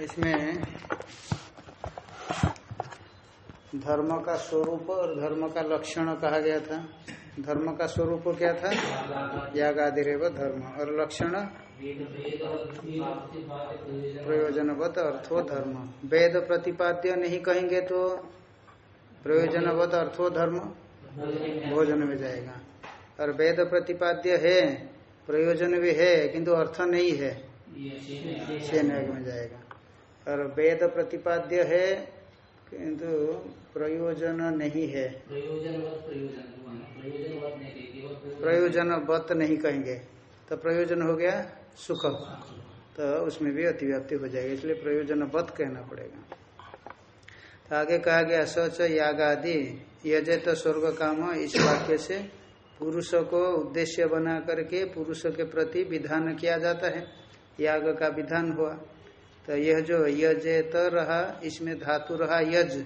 इसमें धर्म का स्वरूप और धर्म का लक्षण कहा गया था। धर्म का स्वरूप क्या था? यागादि रेव धर्म। और लक्षण? प्रयोजनवत अर्थो धर्म। वेद प्रतिपाद्य नहीं कहेंगे तो प्रयोजनवत अर्थो धर्म? भोजन में जाएगा। और वेद प्रतिपाद्य है प्रयोजन भी है, किंतु अर्थ नहीं है। छेनग में जाएगा। और वेद प्रतिपाद्य है, किंतु प्रयोजन नहीं है। प्रयोजनवत नहीं कहेंगे। तो प्रयोजन हो गया सुख। तो उसमें भी अतिव्याप्ति हो जाएगी, इसलिए प्रयोजनवत कहना पड़ेगा। तो आगे कहा गया, सच याग आदि यजे तो स्वर्ग काम, इस वाक्य से पुरुष को उद्देश्य बना करके पुरुष के प्रति विधान किया जाता है। याग का विधान हुआ। तो यह जो यजे तो रहा, इसमें धातु रहा यज,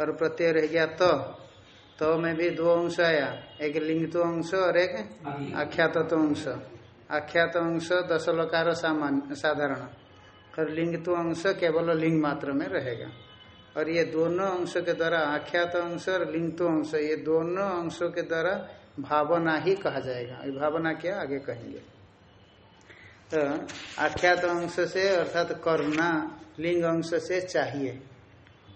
और प्रत्यय रह गया तो। तो में भी दो अंश आया, एक लिंग तो अंश और एक आख्यात तो अंश। आख्यात अंश दस लकार सामान्य साधारण। और लिंग तो अंश केवल लिंग मात्र में रहेगा। और ये दोनों अंशों के द्वारा आख्यात अंश और लिंग तो अंश, ये दोनों अंशों के द्वारा भावना ही कहा जाएगा। ये भावना क्या? आगे कहेंगे। तो आख्यात अंश से अर्थात करना लिंग अंश से चाहिए।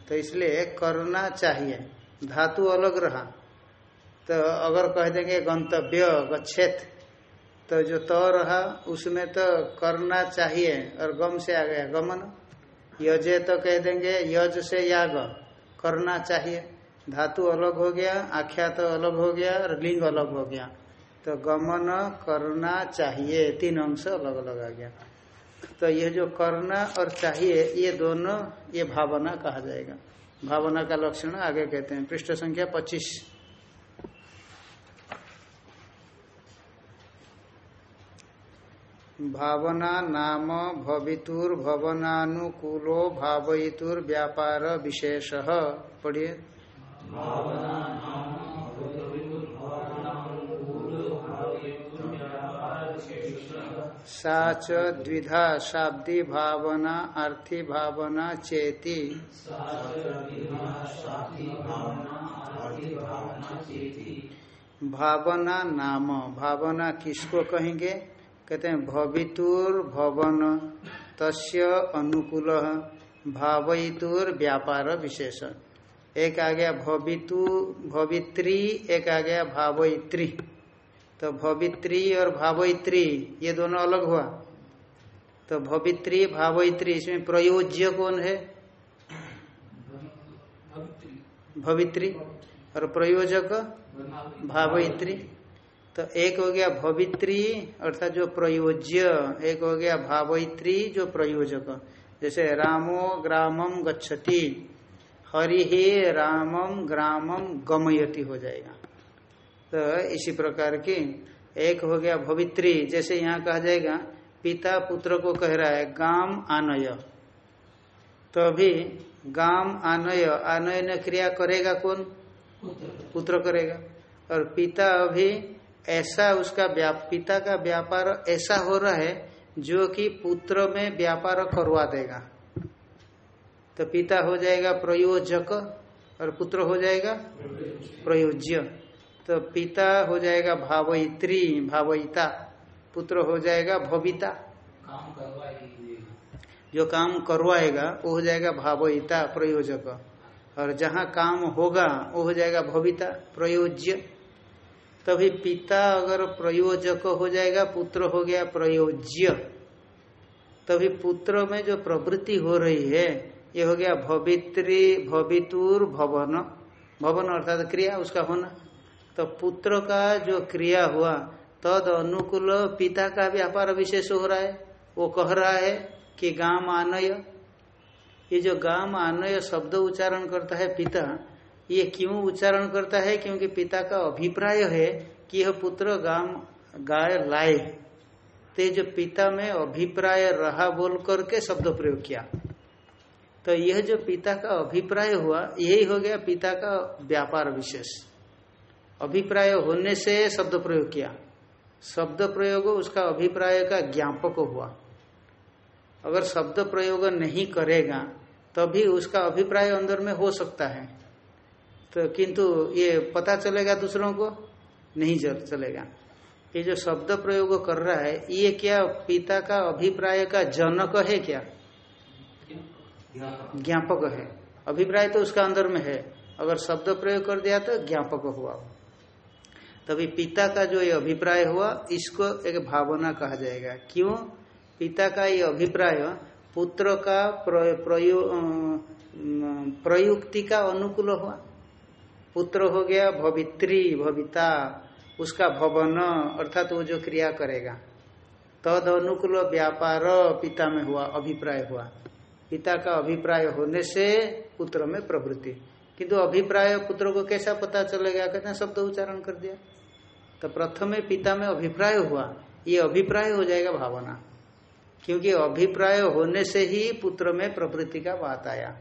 तो इसलिए करना चाहिए। धातु अलग रहा। तो अगर कह देंगे गंतव्य गच्छेत तो जो त तो रहा, उसमें तो करना चाहिए और गम से आ गया। गमन। यजे तो कह देंगे, यज से याग। करना चाहिए। धातु अलग हो गया, आख्यात तो अलग हो गया, और लिंग अलग हो गया। तो गमन करना चाहिए, तीन अंश अलग अलग आ गया। तो ये जो करना और चाहिए, ये दोनों, ये भावना कहा जाएगा। भावना का लक्षण आगे कहते हैं। पृष्ठ संख्या पच्चीस। भावना नाम भवितुर भवनानुकूलो भावयितुर व्यापार विशेष। पढ़िए। साच द्विधा शाब्दी भावना, अर्थी भावना, चेती। भावना नाम। भावना किसको कहेंगे? कहते हैं, भवितुर भवन, तस्य अनुकूल। भावयितुर व्यापार विशेष एक आ गया भवितु, भवित्री, एक आ गया भावयित्री। तो भवित्री और भावयित्री, ये दोनों अलग हुआ। तो भवित्री, भावयित्री, इसमें प्रयोज्य कौन है? भवित्री और प्रयोजक भावयित्री। तो एक हो गया भवित्री, अर्थात जो प्रयोज्य, एक हो गया भावयित्री, जो प्रयोजक। जैसे रामो ग्रामम गच्छति। हरि ही रामम ग्रामम गमयति हो जाएगा। तो इसी प्रकार की एक हो गया भवित्री, जैसे यहाँ कहा जाएगा, पिता पुत्र को कह रहा है, गाम आनय। तो अभी गाम आनय आनयन क्रिया करेगा कौन? पुत्र करेगा। और पिता अभी ऐसा उसका पिता का व्यापार ऐसा हो रहा है, जो कि पुत्र में व्यापार करवा देगा। तो पिता हो जाएगा प्रयोजक और पुत्र हो जाएगा प्रयोज्य। तो पिता हो जाएगा भावयित्री भावयिता। पुत्र हो जाएगा भविता। जो काम करवाएगा वो हो जाएगा भावयिता प्रयोजक। और जहाँ काम होगा वो हो जाएगा भविता प्रयोज्य। तभी पिता अगर प्रयोजक हो जाएगा पुत्र हो गया प्रयोज्य। तभी पुत्र में जो प्रवृत्ति हो रही है ये हो गया भवित्री, भवितुर, भवन। भवन अर्थात क्रिया, उसका होना। तो पुत्र का जो क्रिया हुआ, तद अनुकूल पिता का व्यापार विशेष हो रहा है। वो कह रहा है कि गाम आनय। ये जो गाम आनय शब्द उच्चारण करता है पिता, ये क्यों उच्चारण करता है? क्योंकि पिता का अभिप्राय है कि यह पुत्र गाम, गाय लाए। तो जो पिता में अभिप्राय रहा बोल करके शब्द प्रयोग किया। तो यह जो पिता का अभिप्राय हुआ, यही हो गया पिता का व्यापार विशेष। अभिप्राय होने से शब्द प्रयोग किया। शब्द प्रयोग उसका अभिप्राय का ज्ञापक हुआ। अगर शब्द प्रयोग नहीं करेगा, तभी उसका अभिप्राय अंदर में हो सकता है। तो किंतु ये पता चलेगा दूसरों को? नहीं चलेगा। ये जो शब्द प्रयोग कर रहा है, ये क्या पिता का अभिप्राय का जनक है क्या? ज्ञापक है। अभिप्राय तो उसका अंदर में है। अगर शब्द प्रयोग कर दिया तो ज्ञापक हुआ। तभी पिता का जो ये अभिप्राय हुआ इसको एक भावना कहा जाएगा। क्यों? पिता का ये अभिप्राय पुत्र का प्रयो, प्रयुक्ति का अनुकूल हुआ। पुत्र हो गया भवित्री भविता उसका भवन अर्थात वो जो क्रिया करेगा। तद अनुकूल व्यापार पिता में हुआ अभिप्राय हुआ। पिता का अभिप्राय होने से पुत्र में प्रवृत्ति। किंतु अभिप्राय पुत्र को कैसा पता चलेगा? कहते हैं शब्द उच्चारण कर दिया। तो प्रथम पिता में अभिप्राय हुआ ये अभिप्राय हो जाएगा भावना। क्योंकि अभिप्राय होने से ही पुत्र में प्रवृत्ति का बात आया।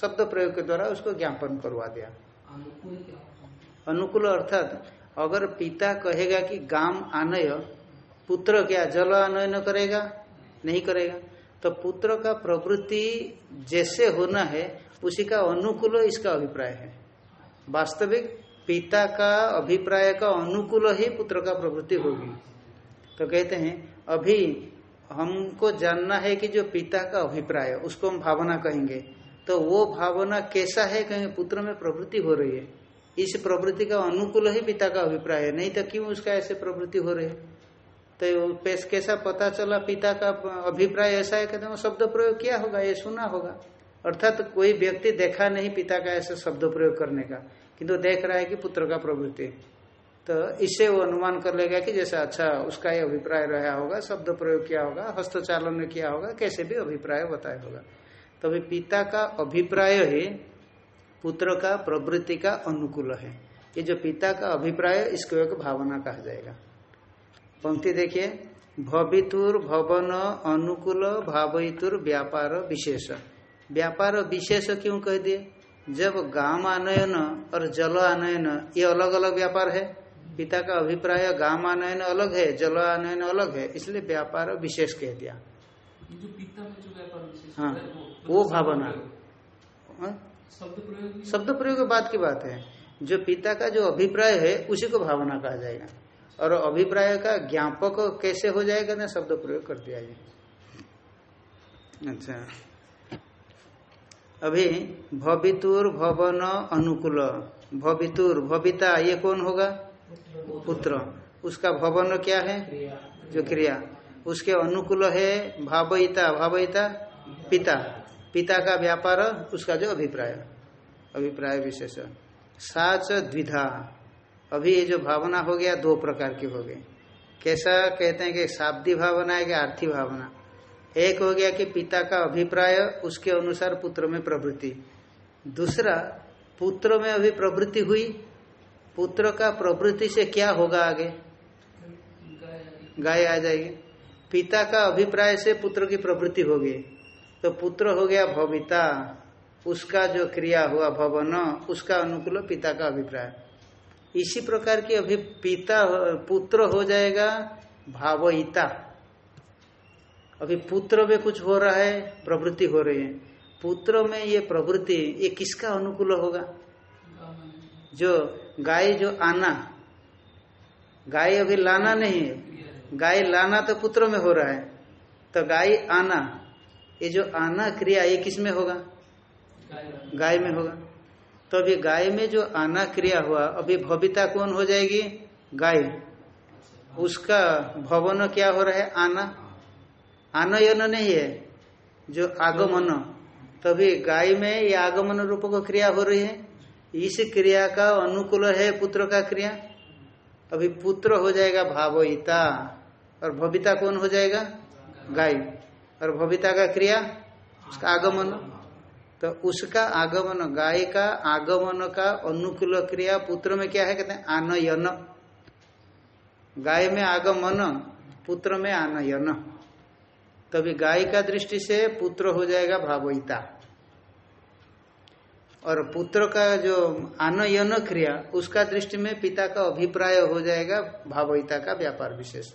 शब्द प्रयोग के द्वारा उसको ज्ञापन करवा दिया। अनुकूल अर्थात अगर पिता कहेगा कि गाम आनय पुत्र क्या जल आनयन करेगा? नहीं करेगा। तो पुत्र का प्रवृत्ति जैसे होना है, उसी का अनुकूल इसका अभिप्राय है। वास्तविक पिता का अभिप्राय का अनुकूल ही पुत्र का प्रवृत्ति होगी। तो कहते हैं, अभी हमको जानना है कि जो पिता का अभिप्राय, उसको हम भावना कहेंगे। तो वो भावना कैसा है कहेंगे पुत्र में प्रवृत्ति हो रही है? इस प्रवृत्ति का अनुकूल ही पिता का अभिप्राय है, नहीं तो क्यों उसका ऐसे प्रवृत्ति हो रही है? तो पेश कैसा पता चला, पिता का अभिप्राय ऐसा है, कहते शब्द प्रयोग किया होगा, ये सुना होगा। अर्थात तो कोई व्यक्ति देखा नहीं पिता का ऐसे शब्द प्रयोग करने का, किंतु तो देख रहा है कि पुत्र का प्रवृत्ति तो इससे वो अनुमान कर लेगा कि जैसा अच्छा उसका ये अभिप्राय रहा होगा, शब्द प्रयोग किया होगा, हस्तचालन में किया होगा, कैसे भी अभिप्राय बताया होगा। तभी तो पिता का अभिप्राय ही पुत्र का प्रवृत्ति का अनुकूल है। ये जो पिता का अभिप्राय इसको एक भावना कहा जाएगा। पंक्ति देखिए। भवितुर भवन अनुकूल भावितुर व्यापार विशेष। व्यापार विशेष क्यों कह दिए? जब गाम आनयन और जल आनयन ये अलग अलग व्यापार है। पिता का अभिप्राय गाम आनयन अलग है जल आनयन अलग है इसलिए व्यापार विशेष कह दिया। जो पिता में जो व्यापार हाँ वो, भावना। हाँ? शब्द प्रयोग शब्द प्रयोग बात की बात है। जो पिता का जो अभिप्राय है उसी को भावना कहा जाएगा। और अभिप्राय का ज्ञापक कैसे हो जाएगा ना शब्द प्रयोग कर दिया जाए अच्छा। अभी भवितुर भवन अनुकूल। भवितुर, भविता, ये कौन होगा? पुत्र। उसका भवन क्या है? जो क्रिया। उसके अनुकूल है भावयिता। भावयिता? पिता। पिता का व्यापार, उसका जो अभिप्राय। अभिप्राय विशेष। साच द्विधा। अभी ये जो भावना हो गया, दो प्रकार की हो गई। कैसा कहते हैं कि शाब्दी भावना है कि आर्थिक भावना। एक हो गया कि पिता का अभिप्राय, उसके अनुसार पुत्र में प्रवृत्ति। दूसरा, पुत्र में अभी प्रवृत्ति हुई। पुत्र का प्रवृत्ति से क्या होगा आगे? गाय आ जाएगी। पिता का अभिप्राय से पुत्र की प्रवृत्ति होगी। तो पुत्र हो गया भविता। उसका जो क्रिया हुआ, भवन, उसका अनुकूल पिता का अभिप्राय। इसी प्रकार की अभी पिता, पुत्र हो जाएगा भावयिता अभी पुत्र में कुछ हो रहा है, प्रवृत्ति हो रही है। पुत्र में ये प्रवृत्ति, ये किसका अनुकूल होगा? जो गाय, जो आना। गाय अभी लाना नहीं है। गाय लाना तो पुत्र में हो रहा है। तो गाय, आना। ये जो आना क्रिया, ये किसमें होगा? गाय में होगा। तो अभी गाय में जो आना क्रिया हुआ, अभी भविता कौन हो जाएगी? गाय। उसका भवन क्या हो रहा है? आना। आना आनयन नहीं है, जो आगमन। तभी गाय में ये आगमन रूप को क्रिया हो रही है। इस क्रिया का अनुकूल है पुत्र का क्रिया। अभी पुत्र हो जाएगा भावयिता, और भविता कौन हो जाएगा? गाय। और भविता का क्रिया, उसका आगमन। तो उसका आगमन गाय का आगमन का अनुकूल क्रिया पुत्र में क्या है कहते हैं? आनयन। गाय में आगमन पुत्र में आनयन। तभी गाय का दृष्टि से पुत्र हो जाएगा भावयिता और पुत्र का जो आनयन क्रिया उसका दृष्टि में पिता का अभिप्राय हो जाएगा भावयिता का व्यापार विशेष।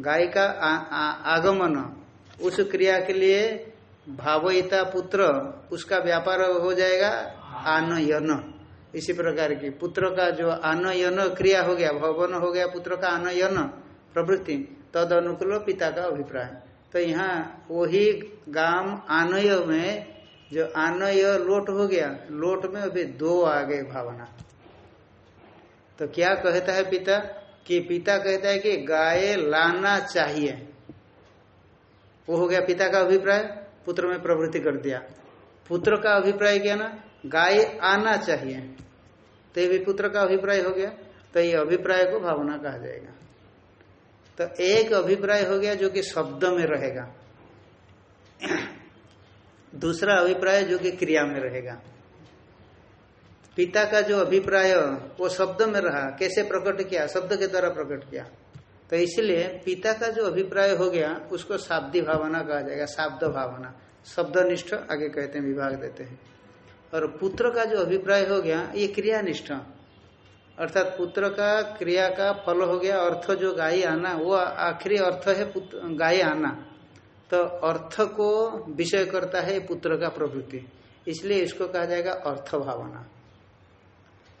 गाय का आ, आ, आगमन उस क्रिया के लिए भावयिता पुत्र उसका व्यापार हो जाएगा आनयन। इसी प्रकार की पुत्र का जो आनयन क्रिया हो गया भवन हो गया पुत्र का आनयन प्रवृत्ति तद अनुकूल पिता का अभिप्राय। तो यहाँ वही गाम आनय में जो आनय लोट हो गया लोट में अभी दो आ गए भावना। तो क्या कहता है पिता? कि पिता कहता है कि गाय लाना चाहिए। वो हो गया पिता का अभिप्राय। पुत्र में प्रवृत्ति कर दिया। पुत्र का अभिप्राय क्या ना? गाय आना चाहिए। तो ये भी पुत्र का अभिप्राय हो गया। तो ये अभिप्राय को भावना कहा जाएगा। तो एक अभिप्राय हो गया जो कि शब्द में रहेगा। दूसरा अभिप्राय जो कि क्रिया में रहेगा। पिता का जो अभिप्राय, वो शब्द में रहा। कैसे प्रकट किया? शब्द के द्वारा प्रकट किया। तो इसलिए पिता का जो अभिप्राय हो गया, उसको शाब्दी भावना कहा जाएगा, शाब्द भावना। शब्दनिष्ठ आगे कहते हैं, विभाग देते हैं। और पुत्र का जो अभिप्राय हो गया, ये क्रियानिष्ठ। अर्थात पुत्र का क्रिया का फल हो गया, अर्थ जो गाय आना, वो आखिरी अर्थ है गाय आना। तो अर्थ को विषय करता है पुत्र का प्रवृत्ति। इसलिए इसको कहा जाएगा अर्थ भावना।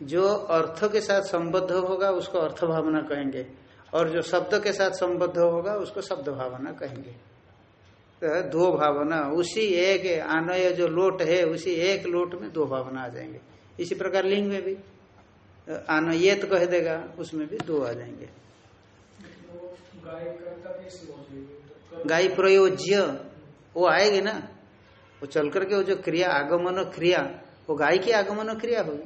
जो अर्थ के साथ संबद्ध होगा, उसको अर्थ भावना कहेंगे। और जो शब्द के साथ संबद्ध होगा, उसको शब्द भावना कहेंगे। तो दो भावना, उसी एक आनय जो लोट है, उसी एक लोट में दो भावना आ जाएँगे। इसी प्रकार लिंग में भी, आनयत कह देगा, उसमें भी दो आ जाएँगे। गाय प्रयोज्य, वो आएगी ना, वो चल करके वो जो क्रिया, आगमन क्रिया, वो गाय की आगमन क्रिया होगी।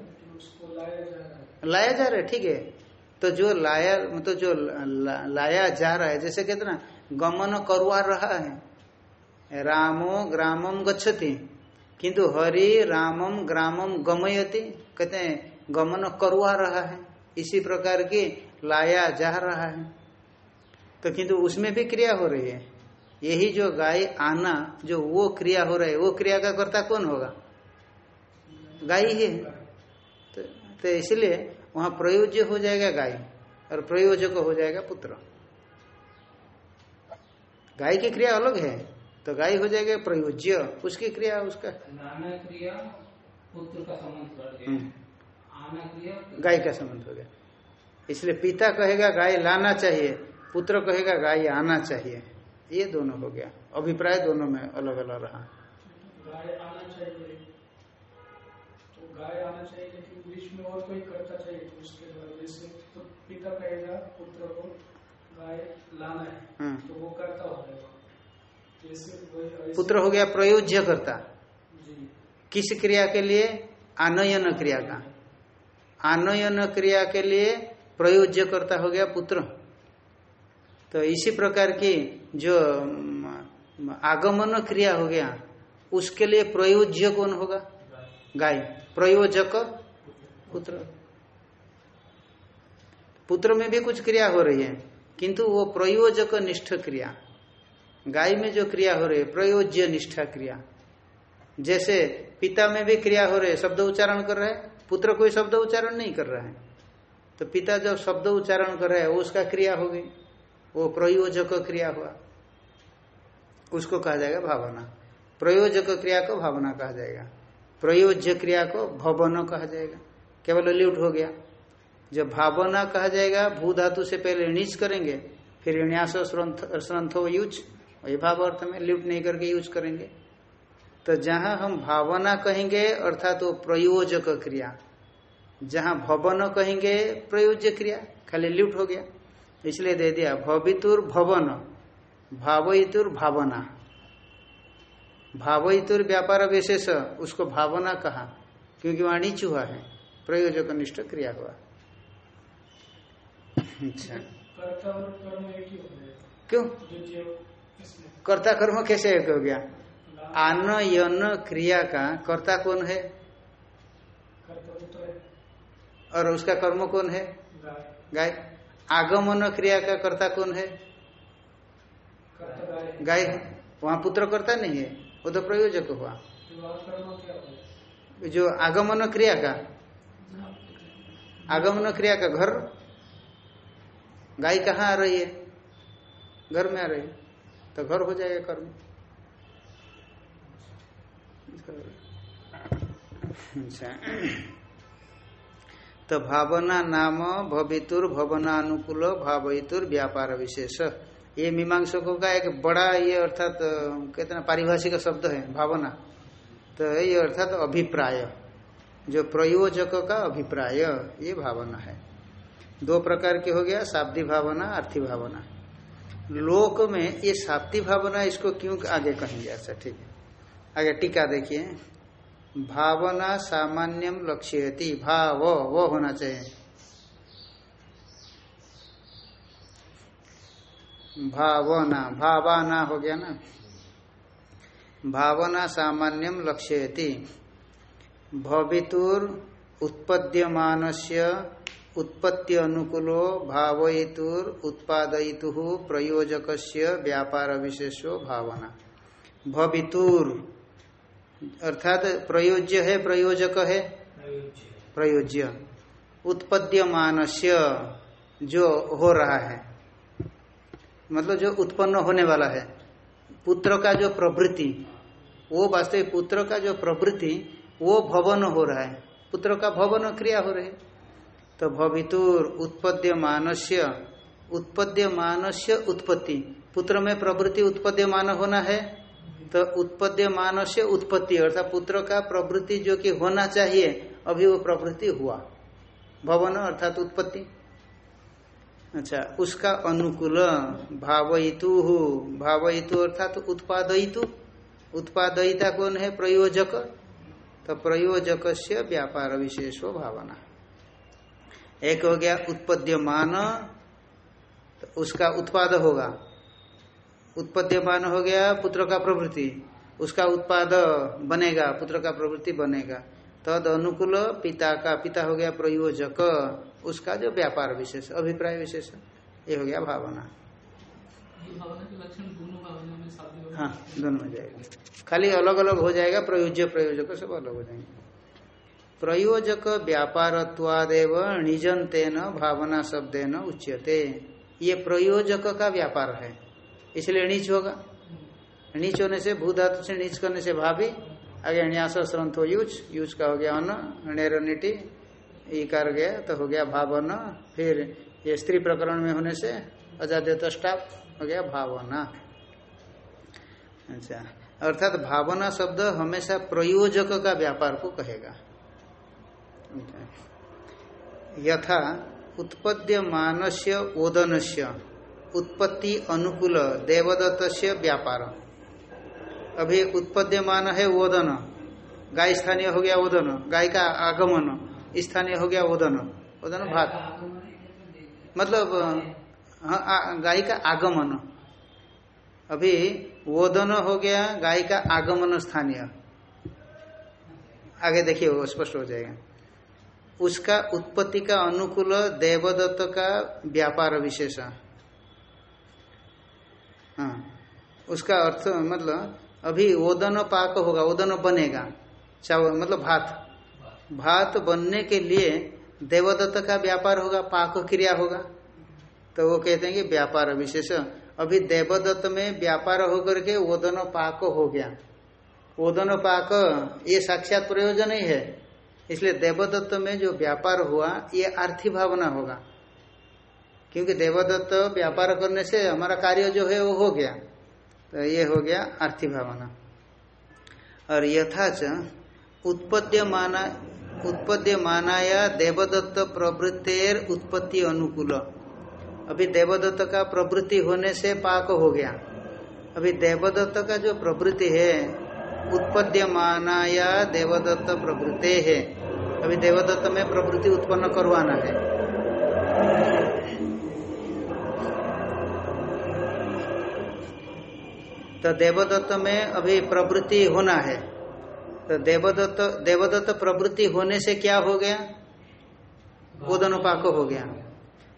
लाया जा रहा है, ठीक है। तो जो लाया मतलब जो ला, लाया जा रहा है जैसे कहते ना गमन करवा रहा है। रामो ग्रामम गच्छति किंतु हरि रामम ग्रामम गमयति कहते हैं गमन करवा रहा है। इसी प्रकार की लाया जा रहा है। तो किंतु उसमें भी क्रिया हो रही है। यही जो गाय आना जो वो क्रिया हो रहा है वो क्रिया का कर्ता कौन होगा? गाय ही है। तो, तो इसलिए वहाँ प्रयोज्य हो जाएगा गाय और प्रयोजक हो जाएगा पुत्र। गाय की क्रिया अलग है तो गाय हो जाएगा प्रयोज्य उसकी क्रिया उसका। क्रिया पुत्र का संबंध हम्म। गाय का संबंध हो गया। इसलिए पिता कहेगा गाय लाना चाहिए। पुत्र कहेगा गाय आना चाहिए। ये दोनों हो गया। अभिप्राय दोनों में अलग अलग रहा। गाय आना चाहिए। तो गाय आना चाहिए बीच में और कोई करता चाहिए तो उसके द्वारा। जैसे तो पिता कहेगा पुत्र को गाय लाना है हम्म। तो वो करता हो जाएगा। जैसे पुत्र हो गया प्रयोज्य करता। किस क्रिया के लिए? आनयन क्रिया का। आनयन क्रिया के लिए प्रयोज्य करता हो गया पुत्र। तो इसी प्रकार की जो आगमन क्रिया हो गया उसके लिए प्रयोज्य कौन होगा? गाय। प्रयोजक पुत्र। पुत्र में भी कुछ क्रिया हो रही है, किंतु वो प्रयोजक निष्ठ क्रिया। गाय में जो क्रिया हो रही है, प्रयोज्य निष्ठा क्रिया। जैसे पिता में भी क्रिया हो रही है, शब्द उच्चारण कर रहे हैं, पुत्र कोई शब्द उच्चारण नहीं कर रहा है। तो पिता जब शब्द उच्चारण कर रहा है, वो उसका क्रिया होगी वो प्रयोजक क्रिया हुआ। उसको कहा जाएगा भावना। प्रयोजक क्रिया को भावना कहा जाएगा। प्रयोज्य क्रिया को भवन कहा जाएगा। केवल ल्यूट हो गया। जब भावना कहा जाएगा भू धातु से पहले नीच करेंगे, फिर न्यास श्रंथो यूज़ वही भाव अर्थ में ल्यूट नहीं करके यूज़ करेंगे। तो जहाँ हम भावना कहेंगे, अर्थात वो प्रयोजक क्रिया। जहाँ भवन कहेंगे, प्रयोज्य क्रिया, खाली ल्यूट हो गया। इसलिए दे दिया, भवितुर भवन भावितुर भावना। भावितुर व्यापार विशेष, उसको भावना कहा, क्योंकि वहाँ नीच हुआ है। प्रयोजक निष्ठ क्रिया हुआ। अच्छा। क्यों? कर्ता कर्म कैसे एक हो गया? आनयन क्रिया का कर्ता कौन है? और उसका कर्म कौन है? गाय। आगमन क्रिया का कर्ता कौन है? गाय। वहाँ पुत्र कर्ता नहीं है, वो तो प्रयोजक हुआ। जो आगमन क्रिया का आगमन क्रिया का घर। गाय कहाँ आ रही है? घर में आ रही है। तो घर हो जाएगा कर्म। अच्छा। तो भावना नाम भवितुर, भवनानुकूल भावितुर व्यापार विशेष। ये मीमांसकों का एक बड़ा ये अर्थात कहते ना, पारिभाषिक शब्द है, भावना। तो ये अर्थात अभिप्राय। जो प्रयोजक का अभिप्राय, ये भावना है। दो प्रकार की हो गया, शाब्दी भावना, अर्थी भावना। लोक में ये शाब्दी भावना, इसको क्यों आगे कहेंगे? अच्छा ठीक है। आगे टीका देखिए। भावना सामान्यम लक्ष्यति, भाव, वो होना चाहिए। भावना भावना हो गया ना। भावना सामान्यम लक्ष्यति। भवितुर उत्पद्यमान उत्पत्ति अनुकूलो भावयितुर उत्पादयितु प्रयोजक व्यापार विशेषो भावना। भवितुर, अर्थात प्रयोज्य है, प्रयोजक है? प्रयोज्य। उत्पद्यमान जो हो रहा है मतलब जो उत्पन्न होने वाला है, पुत्र का जो प्रवृत्ति, वो वास्तविक पुत्र का जो प्रवृत्ति वो भवन हो रहा है। पुत्र का भवन क्रिया हो रही। तो भवितुर उत्पद्य मानस्य उत्पद्य मानस्य उत्पत्ति। पुत्र में प्रवृत्ति उत्पद्य मान होना है तो उत्पद्य मानस्य उत्पत्ति, अर्थात पुत्र का प्रवृत्ति जो कि होना चाहिए, अभी वो प्रवृत्ति हुआ। भवन अर्थात उत्पत्ति। अच्छा उसका अनुकूल भावयितु भावयितु अर्थात उत्पादयितु। उत्पादयिता कौन है? प्रयोजक। तो प्रयोजक से व्यापार विशेषो भावना। एक हो गया उत्पद्यमान तो उसका उत्पाद होगा। उत्पद्यमान हो गया पुत्र का प्रवृत्ति, उसका उत्पाद बनेगा, पुत्र का प्रवृत्ति बनेगा। तद अनुकूल पिता का पिता हो गया प्रयोजक, उसका जो व्यापार विशेष, अभिप्राय विशेष, ये हो गया भावना। हाँ दोनों में जाएगा। खाली अलग अलग हो जाएगा प्रयोज्य प्रयोजक सब अलग हो जाएँगे। प्रयोजक व्यापारत्वादेव निजंतेन भावना शब्देन उच्यते। ये प्रयोजक का व्यापार है इसलिए नीच होगा। नीच होने से भू धातु से नीच करने से भाभी आगे न्यास श्रंथ हो यूज़ यूज़ का हो गया अन्न नेरनिटी ई कर गया तो हो गया भावना। फिर ये स्त्री प्रकरण में होने से अजाद्य स्टाप हो गया भावना। अच्छा अर्थात भावना शब्द हमेशा प्रयोजक का व्यापार को कहेगा। यथा उत्पद्यमान से ओदन उत्पत्ति अनुकूल देवदत्त व्यापार। अभी उत्पद्यमान है ओदन। गाय स्थानीय हो गया ओदन। गाय का आगमन स्थानीय हो गया ओदन। ओदन भात। मतलब हाँ गाय का आगमन। अभी ओदन हो गया गाय का आगमन स्थानीय। आगे देखिए, वो स्पष्ट हो जाएगा। उसका उत्पत्ति का अनुकूल देवदत्त का व्यापार विशेष। हाँ उसका अर्थ मतलब अभी ओदन पाक होगा ओदन बनेगा। चावल मतलब भात। भात बनने के लिए देवदत्त का व्यापार होगा, पाक क्रिया होगा। तो वो कहते हैं कि व्यापार विशेष अभी देवदत्त में व्यापार होकर के ओदन पाक हो गया। ओदन पाक, ये साक्षात प्रयोजन ही है। इसलिए देवदत्त में जो व्यापार हुआ, ये आर्थिक भावना होगा। क्योंकि देवदत्त व्यापार करने से हमारा कार्य जो है वो हो गया। तो ये हो गया आर्थिक भावना। और यथाच उत्पद्यमाना, उत्पद्यमानाया देवदत्त प्रवृत्तेर उत्पत्ति अनुकूल। अभी देवदत्त का प्रवृत्ति होने से पाक हो गया। अभी देवदत्त का जो प्रवृत्ति है, उत्पद्यमानाया देवदत्त प्रवृत्ति है। अभी देवदत्त में प्रवृत्ति उत्पन्न करवाना है। तो देवदत्त में अभी प्रवृत्ति होना है। तो देवदत्त देवदत्त प्रवृत्ति होने से क्या हो गया? ओदन पाक हो गया।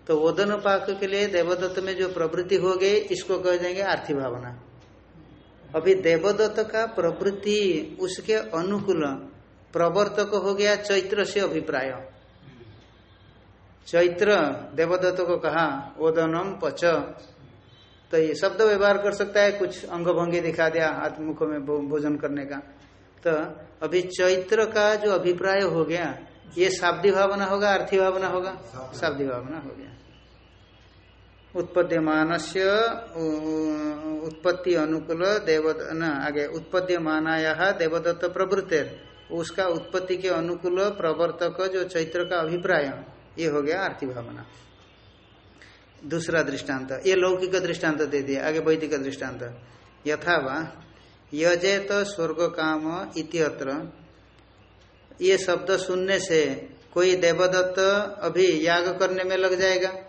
तो ओदन पाक के लिए देवदत्त में जो प्रवृत्ति हो गई इसको कह देंगे आर्थिक भावना। अभी देवदत्त का प्रवृत्ति उसके अनुकूल प्रवर्तक हो गया चैत्र से अभिप्राय। चैत्र देवदत्त को कहा ओदनम पच। तो ये शब्द व्यवहार कर सकता है कुछ अंग भंगी दिखा दिया हाथ मुख में भोजन करने का। तो अभी चैत्र का जो अभिप्राय हो गया ये शाब्दी भावना होगा अर्थी भावना होगा? शाब्दी भावना हो गया। उत्पद्यमान उत्पत्ति अनुकूल देवद, न, आगे, उत्पद्यमानाया देवदत्त प्रवृत्तिर उसका उत्पत्ति के अनुकूल प्रवर्तक जो चैत्र का अभिप्राय, ये हो गया आर्थिक भावना। दूसरा दृष्टांत, ये लौकिक दृष्टांत दे दिया, आगे वैदिक दृष्टांत। यथा वा यजेत स्वर्ग काम इत्यत्र, ये शब्द सुनने से कोई देवदत्त अभी याग करने में लग जाएगा।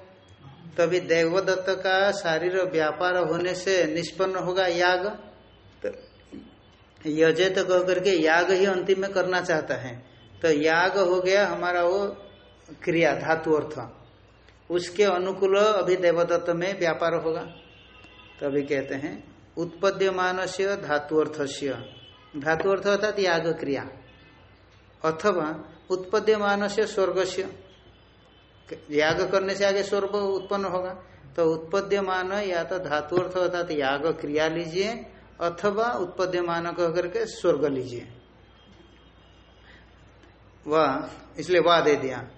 तभी देवदत्त का शारीर व्यापार होने से निष्पन्न होगा याग। तो यजे तो कह करके याग ही अंतिम में करना चाहता है। तो याग हो गया हमारा वो क्रिया, धातु अर्थ। उसके अनुकूल अभी देवदत्त में व्यापार होगा। तभी कहते हैं उत्पद्यमान से धातु अर्थ से धातु अर्थ अर्थात याग क्रिया। अथवा उत्पद्यमान से स्वर्ग से याग करने से आगे स्वर्ग उत्पन्न होगा। तो उत्पद्यमान या तो धातु अर्थ अर्थात याग क्रिया लीजिए, अथवा उत्पद्यमान कह करके स्वर्ग लीजिए। वह इसलिए वाह दे दिया।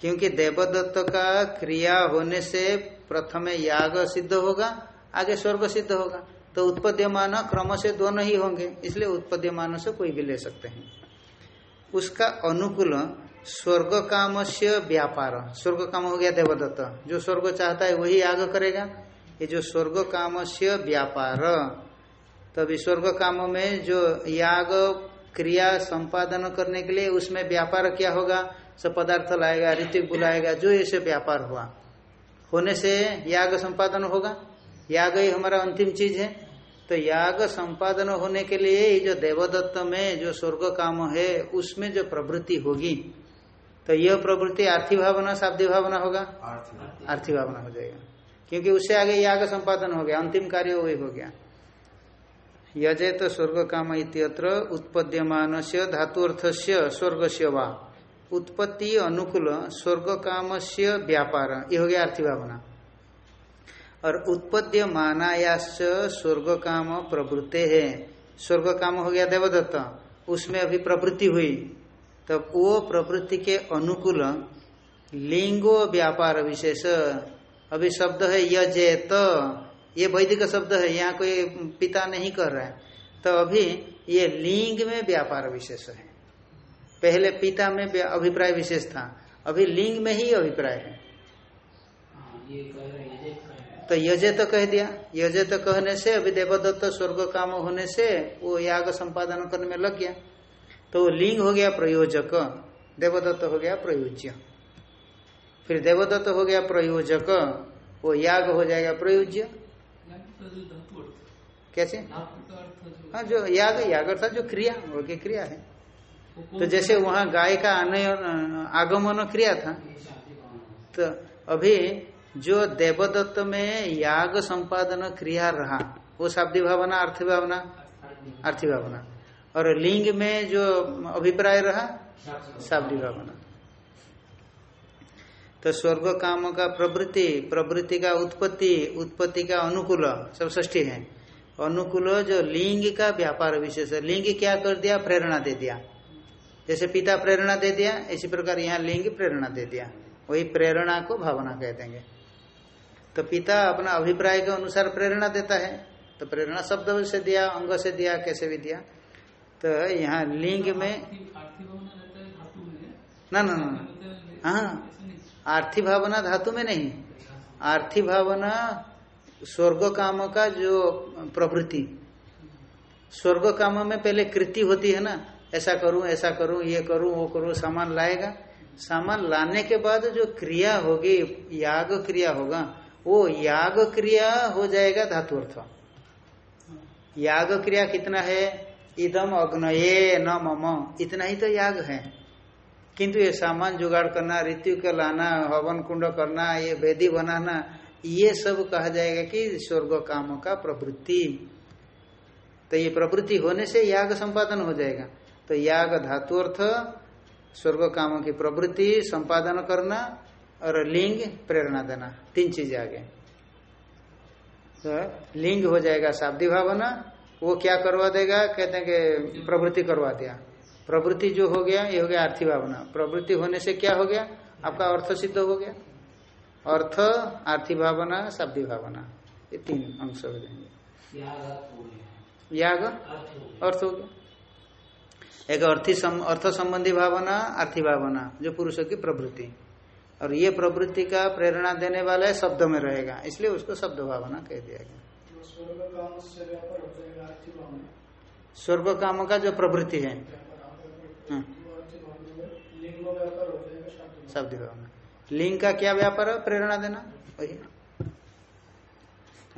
क्योंकि देवदत्त का क्रिया होने से प्रथम याग सिद्ध होगा, आगे स्वर्ग सिद्ध होगा। तो उत्पद्यमान क्रम से दोनों ही होंगे, इसलिए उत्पद्यमान से कोई भी ले सकते हैं। उसका अनुकूल स्वर्ग काम से व्यापार। स्वर्ग काम हो गया देवदत्त। जो स्वर्ग चाहता है वही याग करेगा। ये जो स्वर्ग काम से व्यापार। तभी स्वर्ग काम में जो याग, क्रिया, संपादन करने के लिए उसमें व्यापार क्या होगा? सब पदार्थ लाएगा, ऋतिक बुलाएगा, जो ऐसे व्यापार हुआ। होने से याग संपादन होगा। याग ही हमारा अंतिम चीज़ है। तो याग संपादन होने के लिए ये जो देवदत्त में जो स्वर्ग काम है, उसमें जो प्रवृत्ति होगी तो यह प्रवृत्ति आर्थिक भावना शाब्दी भावना होगा? आर्थिक भावना। हो जाएगा। क्योंकि उससे आगे याग संपादन हो गया अंतिम कार्य वही हो गया। यजे तो स्वर्ग काम इत्यत्र उत्पद्यमान से धातुअर्थ से स्वर्ग से वा। उत्पत्ति अनुकूल स्वर्ग काम से व्यापार। ये हो गया आर्थिक भावना। और उत्पद्य मानायाश्च स्वर्ग काम प्रवृत्ते है। स्वर्ग काम हो गया देवदत्त। उसमें अभी प्रवृत्ति हुई। तब तो वो प्रवृत्ति के अनुकूल लिंगो व्यापार विशेष। अभी शब्द है यजेत। ये वैदिक शब्द है, यहाँ कोई पिता नहीं कर रहा है। तो अभी ये लिंग में व्यापार विशेष है। पहले पिता में अभिप्राय विशेष था, अभी लिंग में ही अभिप्राय है। तो यजे तो कह दिया। यजे तो कहने से, अभी देवदत्त स्वर्ग काम होने से, वो याग संपादन करने में लग गया। तो लिंग हो गया प्रयोजक, देवदत्त हो गया प्रयोज्य। फिर देवदत्त हो गया प्रयोजक, वो याग हो जाएगा प्रयोज्य। कैसे? हाँ जो याग याग अर्थात जो क्रिया, वो की क्रिया है। तो जैसे वहाँ गाय का आगमन क्रिया था तो अभी जो देवदत्त में याग संपादन क्रिया रहा, वो शाब्दी भावना, अर्थ भावना? अर्थी भावना। और लिंग में जो अभिप्राय रहा शाब्दी भावना। तो स्वर्ग काम का प्रवृत्ति प्रवृत्ति का उत्पत्ति उत्पत्ति का अनुकूल, सब ष्ठी है। अनुकूल जो लिंग का व्यापार विशेष, लिंग क्या कर दिया? प्रेरणा दे दिया। जैसे पिता प्रेरणा दे दिया, इसी प्रकार यहाँ लिंग प्रेरणा दे दिया। वही प्रेरणा को भावना कह देंगे। तो पिता अपना अभिप्राय के अनुसार प्रेरणा देता है। तो प्रेरणा शब्द से दिया, अंग से दिया, कैसे भी दिया। तो यहाँ लिंग में ना ना हाँ। आर्थिक भावना धातु में नहीं। आर्थिक भावना स्वर्ग काम का जो प्रवृत्ति। स्वर्ग काम में पहले कृति होती है ना। ऐसा करूँ ऐसा करूँ, ये करूँ, वो करूँ, सामान लाएगा। सामान लाने के बाद जो क्रिया होगी, याग क्रिया होगा, वो याग क्रिया हो जाएगा धातु अर्थ। याग क्रिया कितना है? इदम अग्नये न मम। इतना ही तो याग है। किंतु ये सामान जुगाड़ करना, ऋतु का लाना, हवन कुंड करना, ये वेदी बनाना, ये सब कहा जाएगा कि स्वर्ग काम का प्रवृत्ति। तो ये प्रवृत्ति होने से याग संपादन हो जाएगा। तो याग धातु अर्थ, स्वर्ग कामों की प्रवृत्ति, संपादन करना और लिंग प्रेरणा देना। तीन चीज़ आगे। तो लिंग हो जाएगा शाब्दी भावना वो क्या करवा देगा? कहते हैं कि प्रवृत्ति करवा दिया। प्रवृत्ति जो हो गया ये हो गया आर्थिक भावना। प्रवृत्ति होने से क्या हो गया? आपका अर्थ सिद्ध हो गया। अर्थ आर्थिक भावना शाब्दी भावना। ये तीन अंश हो जाएँगे याग अर्थ हो गया। एक अर्थी सम, अर्थ संबंधी भावना आर्थिक भावना जो पुरुषों की प्रवृत्ति। और ये प्रवृत्ति का प्रेरणा देने वाला है शब्द में रहेगा। इसलिए उसको शब्द भावना कह दिया गया। स्वर्ग काम का जो प्रवृत्ति है। आगे हाँ। लिंग का क्या व्यापार है? प्रेरणा देना। वही।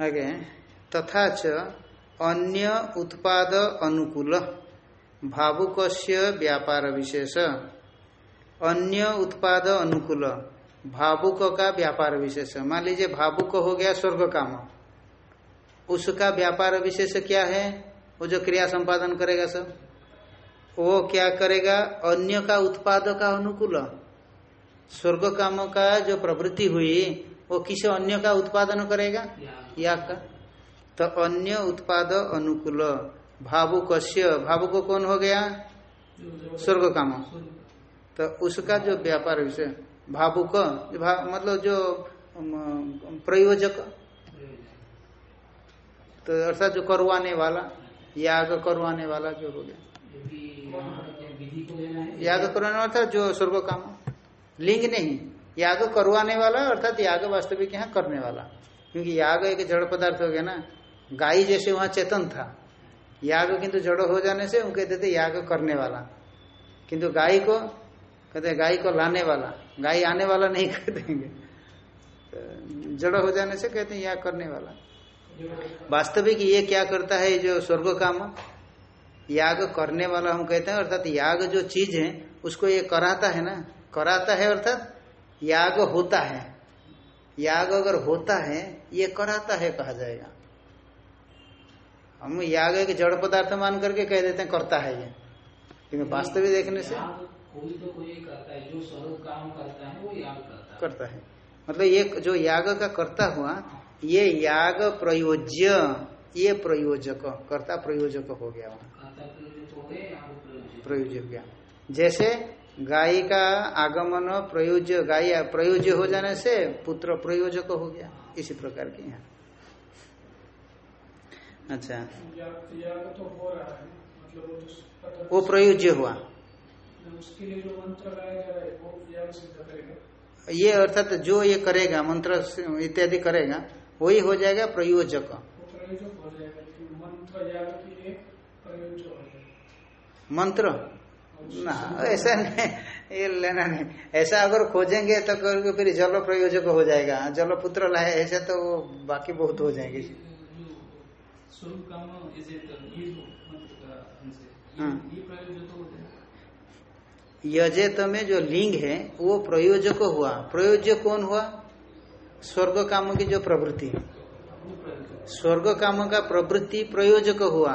आगे तथा च अन्य उत्पाद अनुकूल। भावुक व्यापार विशेष। अन्य उत्पाद अनुकूल। भावुक का व्यापार विशेष। मान लीजिए भावुक हो गया स्वर्ग काम उसका व्यापार विशेष क्या है? वो जो क्रिया संपादन करेगा सब। वो क्या करेगा? अन्य का उत्पाद का अनुकूल। स्वर्ग काम का जो प्रवृत्ति हुई वो किसी अन्य का उत्पादन करेगा? या का तो अन्य उत्पाद अनुकूल। भावुक भावुक कौन हो गया? स्वर्ग काम। तो उसका जो व्यापार विषय भावुक। भा, मतलब जो प्रयोजक। तो अर्थात जो करवाने वाला याग करवाने वाला जो हो गया। याग करवाने वाला था जो स्वर्ग काम लिंग नहीं याग करवाने वाला अर्थात याग वास्तविक यहाँ करने वाला। क्योंकि याग एक जड़ पदार्थ हो गया ना। गाय जैसे वहाँ चेतन था। याग किंतु जड़ हो जाने से उनके कहते थे याग करने वाला। किंतु गाय को कहते गाय को लाने वाला। गाय आने वाला नहीं कह देंगे। तो जड़ हो जाने से कहते हैं याग करने वाला। वास्तविक ये क्या करता है जो स्वर्ग काम याग करने वाला हम कहते हैं अर्थात याग जो चीज़ है उसको ये कराता है ना? कराता है अर्थात याग होता है। याग अगर होता है ये कराता है कहा जाएगा। हम याग एक जड़ पदार्थ मान करके कह देते हैं करता है ये। लेकिन वास्तविक देखने से कोई तो कोई करता है जो सर्व काम करता है वो याग करता है। करता है। मतलब ये जो याग का करता हुआ ये याग प्रयोज्य ये प्रयोजक कर्ता प्रयोजक हो गया वहाँ। हो प्रयोज्य ज्ञान जैसे गाय का आगमन प्रयोज्य गाय प्रयोज्य हो जाने से पुत्र प्रयोजक हो गया। इसी प्रकार के यहाँ। अच्छा। तो हो रहा है मतलब वो तो प्रयोज्य हुआ। उसके लिए जो मंत्र गाया जा रहा है वो याग सिद्ध करेगा। ये अर्थात जो ये करेगा मंत्र इत्यादि करेगा वही हो जाएगा प्रयोजक। हो मंत्र? हो ना, ऐसा नहीं, ये लेना नहीं। ऐसा अगर खोजेंगे तो करके फिर जल प्रयोजक हो जाएगा। जल पुत्र लाए, ऐसा तो वो बाकी बहुत हो जाएँगे। है। हाँ। यजेत में जो लिंग है, वो प्रयोजक हुआ। प्रयोज्य कौन हुआ? स्वर्ग काम की जो प्रवृत्ति। प्रयोजक स्वर्ग काम का प्रवृत्ति प्रयोजक हुआ।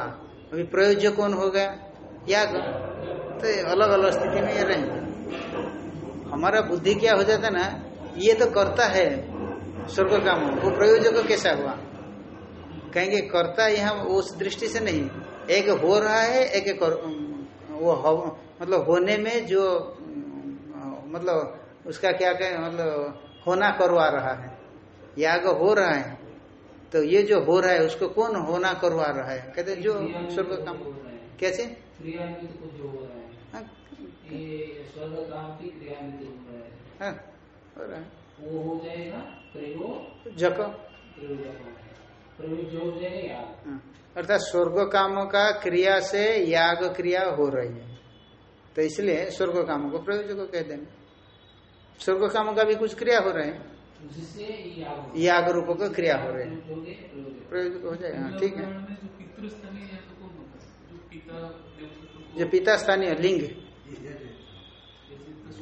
अभी प्रयोज्य कौन हो गया? याग तो अलग अलग स्थिति में ये रहेंगे हमारा बुद्धि क्या हो जाता ना ये तो करता है स्वर्ग काम वो प्रयोजक कैसा हुआ? कहेंगे करता यहाँ उस दृष्टि से नहीं। एक हो रहा है एक कर, वो हो, मतलब होने में जो मतलब उसका क्या कहें मतलब होना करवा रहा है। याग हो रहा है तो ये जो हो रहा है उसको कौन होना करवा रहा है? कहते हैं जो स्वर्ग काम कैसे? क्रियान्वित को जो हो रहा है। हाँ, ये स्वर्ग काम की क्रियान्वित हो रहा है। हाँ, हो रहा है। वो हो जाएगा प्रयोग जक प्रयोजक हो जाएगा प्रयोग जो हो जाएगा याग। हाँ, अर्थात स्वर्ग काम का क्रिया से याग क्रिया हो रही है। तो इसलिए स्वर्ग काम को प्रयोजक कह देंगे। स्वर्ग काम का भी कुछ क्रिया हो रहे हैं। याग रूप का क्रिया हो रहे हैं। जो हो हो जाएगा हाँ, ठीक है। जो है तो कौन होता है? जो पिता स्थानीय लिंग। तो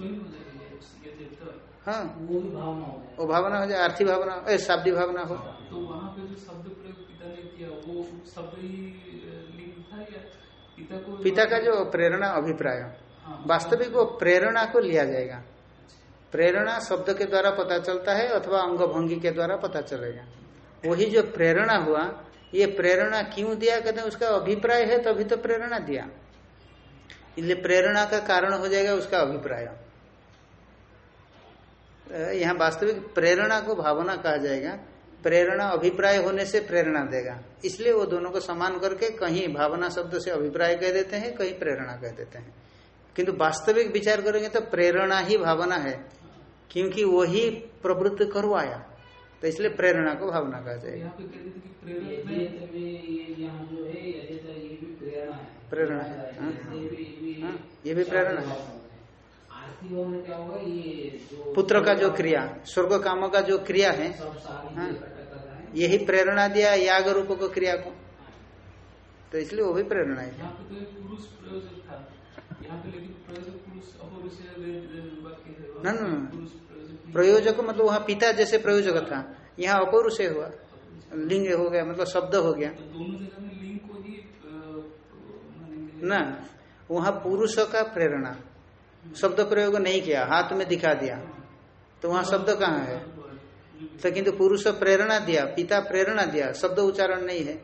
हो हाँ। वो भी भावना हो जाएगा वो भावना हो जाए आर्थी भावना ए शाब्दी भावना हो। तो वहाँ पे जो शब्द प्रयोग पिता ने किया वो शब्द ही लिंग था या पिता को पिता का जो प्रेरणा अभिप्राय। हाँ। वास्तविक वो प्रेरणा को लिया जाएगा। प्रेरणा शब्द के द्वारा पता चलता है अथवा अंग भंगी के द्वारा पता चलेगा। वही जो प्रेरणा हुआ, ये प्रेरणा क्यों दिया? कहते हैं, उसका अभिप्राय है, तभी तो प्रेरणा दिया। इसलिए प्रेरणा का कारण हो जाएगा उसका अभिप्राय। यहाँ वास्तविक प्रेरणा को भावना कहा जाएगा। प्रेरणा अभिप्राय होने से प्रेरणा देगा। इसलिए वो दोनों को समान करके कहीं भावना शब्द से अभिप्राय कह देते हैं, कहीं प्रेरणा कह देते हैं। किंतु वास्तविक विचार करेंगे तो प्रेरणा ही भावना है। क्योंकि वही प्रवृत्त करवाया। तो इसलिए प्रेरणा को भावना कहा जाएगा। यहाँ पे कहते थे कि प्रेरक ये में ये भी ये यहाँ जो ये ये भी प्रेरणा है। प्रेरणा। ये भी प्रेरणा है। पुत्र का जो क्रिया स्वर्ग काम का जो क्रिया है है। यही प्रेरणा दिया याग रूप को क्रिया को। तो इसलिए वो भी प्रेरणा है। ना। प्रयोजक मतलब वहाँ पिता जैसे प्रयोजक था। यहाँ अपौरुष हुआ। लिंग हो गया मतलब शब्द हो गया। तो ना वहाँ पुरुष का प्रेरणा। शब्द प्रयोग नहीं किया हाथ में दिखा दिया। तो वहाँ शब्द कहाँ है? तो किंतु पुरुष प्रेरणा दिया पिता प्रेरणा दिया शब्द उच्चारण नहीं है।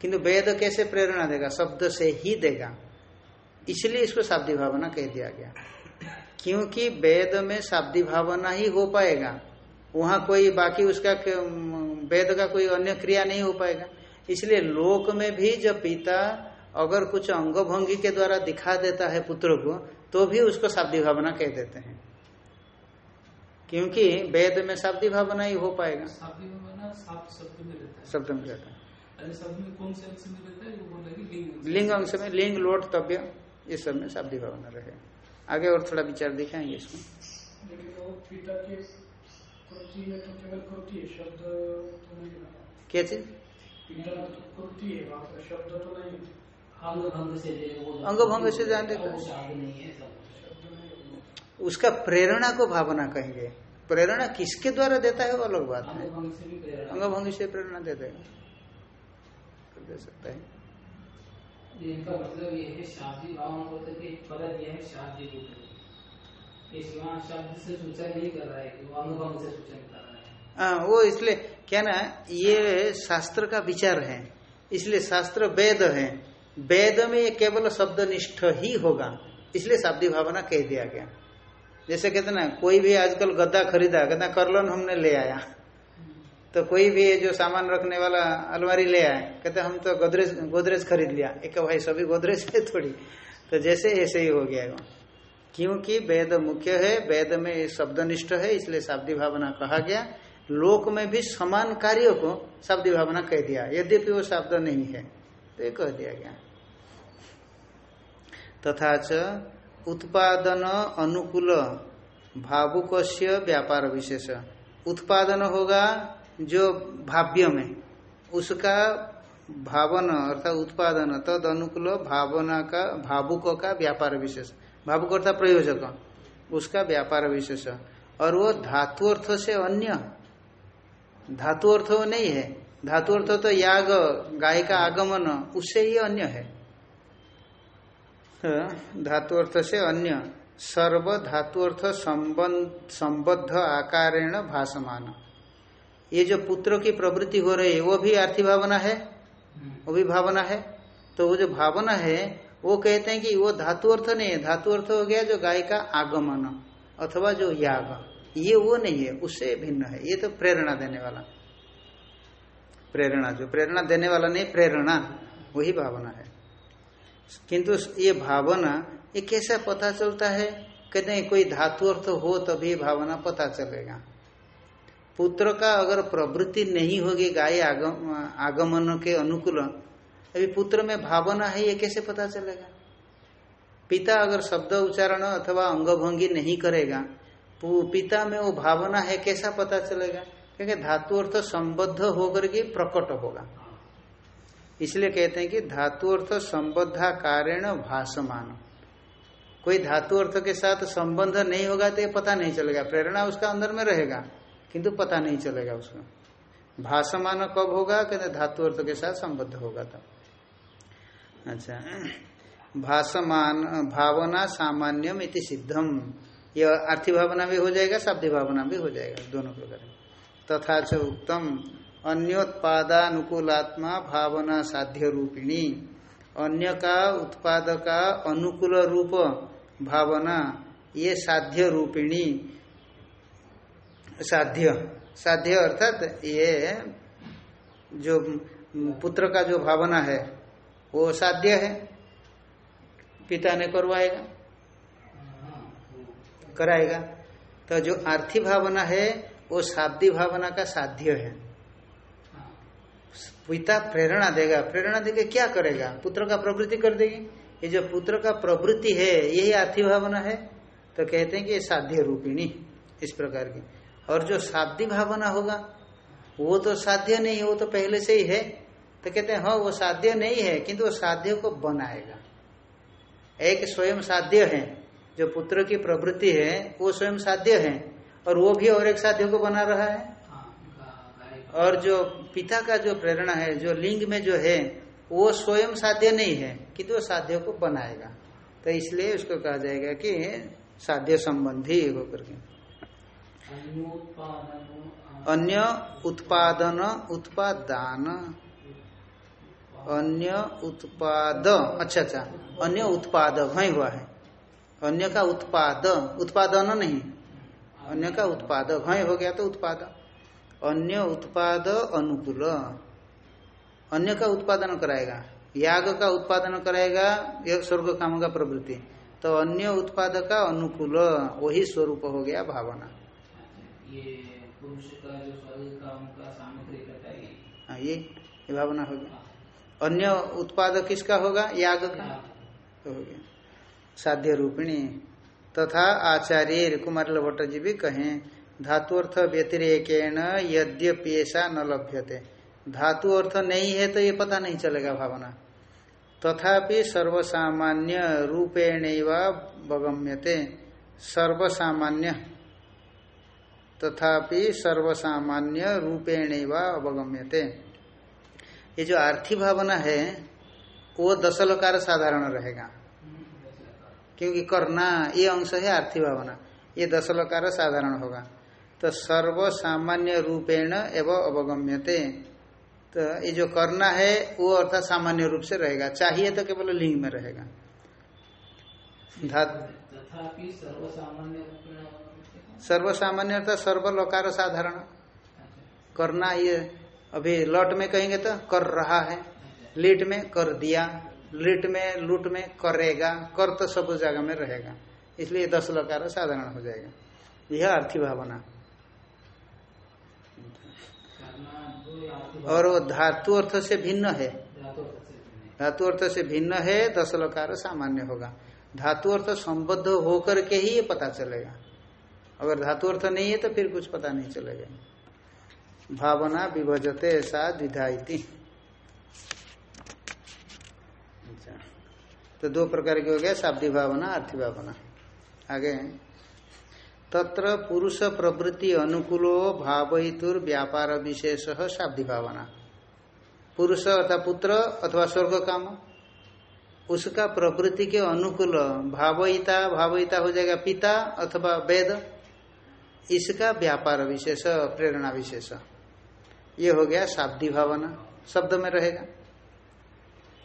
किंतु वेद कैसे प्रेरणा देगा? शब्द से ही देगा। इसलिए इसको शाब्दी भावना कह दिया गया। क्योंकि वेद में शाब्दी भावना ही हो पाएगा। वहाँ कोई बाकी उसका वेद का कोई अन्य क्रिया नहीं हो पाएगा। इसलिए लोक में भी जब पिता अगर कुछ अंग भंगी के द्वारा दिखा देता है पुत्र को तो भी उसको शाब्दी भावना कह देते हैं। क्योंकि वेद में शाब्दी भावना ही हो पाएगा। शाब्दी में रहता है। है। है? लिंग अंश में लिंग लोट तव्य। ये सब में शाब्दी भावना रहे। आगे और थोड़ा विचार दिखाएँगे इसमें लेकिन वो पिता के कृति में तो है तो है। क्या चीज़? पिता कृति है वहाँ पर शब्द नहीं है। अंग भंग से जो वो अंग भंग से जान देता है। वो शादी नहीं है सब शब्द नहीं है उसका प्रेरणा को भावना कहेंगे। प्रेरणा किसके द्वारा देता है वो अलग बात है। अंग भंग से प्रेरणा। से प्रेरणा दे कर दे सकता है। इनका मतलब ये है कि पद यह है शब्द से सूचन नहीं कर रहा है, कि वो से सूचन कर रहा है। वो इसलिए, क्या ना, ये शास्त्र का विचार है। इसलिए शास्त्र वेद है। वेद में केवल शब्दनिष्ठ ही होगा। इसलिए शाब्दी भावना कह दिया गया। जैसे कहते ना, कोई भी आजकल गद्दा खरीदा, कहता करलन हमने ले आया। तो कोई भी जो सामान रखने वाला अलमारी ले आए, कहते हम तो गोदरेज गोदरेज खरीद लिया। एक भाई, सभी गोदरेज है थोड़ी। तो जैसे ऐसे ही हो गया क्योंकि वेद मुख्य है, वेद में शब्दनिष्ठ है, इसलिए शाब्दी भावना कहा गया। लोक में भी समान कार्यों को शाब्दी भावना कह दिया। यद्यपि वो शब्द नहीं है तो ये कह दिया गया। तथा च उत्पादन अनुकूल भावुक व्यापार विशेष। उत्पादन होगा जो भाव्य में, उसका भावन अर्थात उत्पादन, तद अनुकूल भावना का, भावुक का व्यापार विशेष। भावुक अर्थात प्रयोजक, उसका व्यापार विशेष। और वो धातु अर्थ से अन्य। धातु अर्थ नहीं है। धातु अर्थ तो याग, गाय का आगमन, उससे ही अन्य है। धातु अर्थ से अन्य। सर्व धातु अर्थ संबद्ध आकारेण भासमान। ये जो पुत्र की प्रवृत्ति हो रही है, वो भी आर्थिक भावना है? वो भी भावना है? तो वो जो भावना है, वो कहते हैं कि वो धातु अर्थ नहीं है। धातु अर्थ हो गया जो गाय का आगमन अथवा जो याग। ये वो नहीं है, उससे भिन्न है। ये तो प्रेरणा देने वाला। प्रेरणा, जो प्रेरणा देने वाला नहीं, प्रेरणा, वही भावना है। किंतु ये भावना, ये कैसा पता चलता है? कहते हैं, कोई धातु अर्थ हो तभी भावना पता चलेगा। पुत्र का अगर प्रवृत्ति नहीं होगी गाय आगम, आगमन के अनुकूल अभी पुत्र में भावना है ये कैसे पता चलेगा? पिता अगर शब्द उच्चारण अथवा अंगभंगी नहीं करेगा पिता में वो भावना है कैसा पता चलेगा? क्योंकि धातु अर्थ संबद्ध होकर के प्रकट होगा। इसलिए कहते हैं कि धातु अर्थ संबद्धा कारण भाषमान कोई धातु अर्थ के साथ संबंध नहीं होगा तो ये पता नहीं चलेगा प्रेरणा उसका अंदर में रहेगा। किंतु पता नहीं चलेगा उसको। भाषमान कब होगा? कहते धातु अर्थ के साथ संबद्ध होगा तब। अच्छा। भाषमान भावना सामान्यम इति सिद्धम। यह आर्थी भावना भी हो जाएगा शाब्दी भावना भी हो जाएगा, दोनों प्रकार। तथा च उत्तम अन्योत्पादानुकूलात्मा भावना साध्य रूपिणी। अन्य का, उत्पाद का अनुकूल रूप भावना, ये साध्य रूपिणी। साध्य। साध्य अर्थात ये जो पुत्र का जो भावना है, वो साध्य है। पिता ने करवाएगा, कराएगा। तो जो आर्थिक भावना है, वो शाब्दी भावना का साध्य है। पिता प्रेरणा देगा। प्रेरणा देके क्या करेगा? पुत्र का प्रवृत्ति कर देगी। ये जो पुत्र का प्रवृत्ति है, यही आर्थिक भावना है। तो कहते हैं कि ये साध्य रूपिणी, इस प्रकार की। और जो शाब्दी भावना होगा, वो तो साध्य नहीं है वो तो पहले से ही है। तो कहते हैं हाँ वो साध्य नहीं है, किंतु वो साध्य को बनाएगा। एक स्वयं साध्य है, जो पुत्र की प्रवृत्ति है, वो स्वयं साध्य है, और वो भी और एक साध्य को बना रहा है। और जो पिता का जो प्रेरणा है, जो लिंग में जो है, वो स्वयं साध्य नहीं है, किंतु वो साध्य को बनाएगा। तो इसलिए उसको कहा जाएगा कि साध्य संबंधी होकर के। अन्य उत्पादन, उत्पादान। अन्य उत्पाद अच्छा अच्छा। अन्य उत्पाद वही हुआ है। अन्य का उत्पाद, उत्पादन नहीं। अन्य का उत्पाद, भय हो गया तो उत्पाद। अन्य उत्पाद, अनुकूल। अन्य का उत्पादन कराएगा। याग का उत्पादन कराएगा यह स्वर्ग काम का प्रवृत्ति। तो अन्य उत्पाद का अनुकूल, वही स्वरूप हो गया भावना। ये पुरुष का जो सामग्री ये। हाँ ये। ये भावना हो गया। अन्य उत्पाद किसका होगा? याग का। तो हो गया। साध्य रूपिणी। तथा आचार्य कुमार भट्ट जी भी कहें धातु अर्थ व्यतिरेकेण यद्यपि ऐसा न लभ्यते। धातु अर्थ नहीं है तो ये पता नहीं चलेगा भावना। तथापि सर्वसामान्य रूपेण बगम्यते सर्वसामान्य तथापि सर्वसामान्य रूपेण अवगम्यते। ये जो आर्थी भावना है, वो दशलकार साधारण रहेगा। क्योंकि करना, ये अंश है आर्थी भावना। ये दशलकार साधारण होगा। तो सर्व सामान्य रूपेण एवं अवगम्यते। तो ये जो करना है, वो अर्थात सामान्य रूप से रहेगा। चाहिए तो केवल लिंग में रहेगा। सर्वसामान्य अर्थात सर्व लकार साधारण। करना ये। अभी लट में कहेंगे तो कर रहा है। लीट में कर दिया। लिट में लूट में करेगा। कर तो सब जगह में रहेगा। इसलिए दस लकार साधारण हो जाएगा। यह अर्थी भावना और वो धातु अर्थ से भिन्न है। धातु अर्थ से भिन्न है। धातु अर्थ से भिन्न है दस लकार सामान्य होगा। धातु अर्थ संबद्ध होकर के ही ये पता चलेगा। अगर धातु अर्थ नहीं है तो फिर कुछ पता नहीं चलेगा। भावना विभजते ऐसा द्विधा अच्छा। तो दो प्रकार के हो गया, शाब्दी भावना अर्थी भावना। आगे। तत्र पुरुष प्रवृत्ति अनुकूलो भावयितुर व्यापार विशेष शाब्दी भावना। पुरुष अर्थात पुत्र अथवा स्वर्ग काम। उसका प्रवृत्ति के अनुकूल भावयिता भावयिता हो जाएगा पिता अथवा वेद। इसका व्यापार विशेष प्रेरणा विशेष। ये हो गया शाब्दी भावना शब्द में रहेगा।